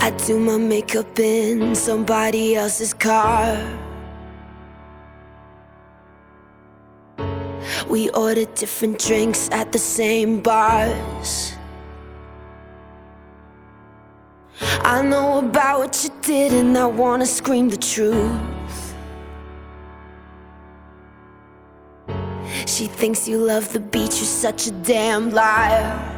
I do my makeup in somebody else's car. We order different drinks at the same bars. I know about what you did, and I wanna scream the truth. She thinks you love the beach, you're such a damn liar.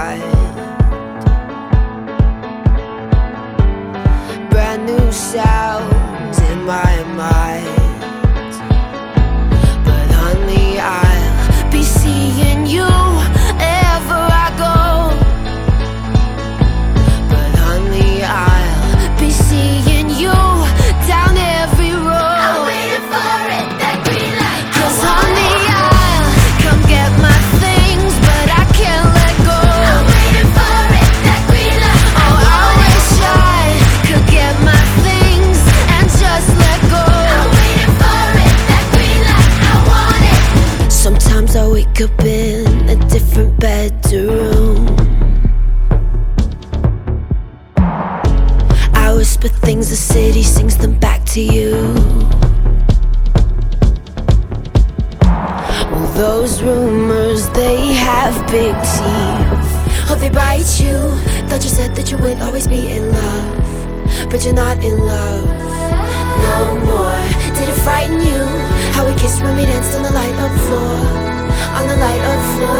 Wake up in a different bedroom. I whisper things, the city sings them back to you. Well, those rumors, they have big teeth. Oh, they bite you. Thought you said that you would always be in love. But you're not in love no more. Did it frighten you? How we kissed when we danced on the light of floor. On the light of floor.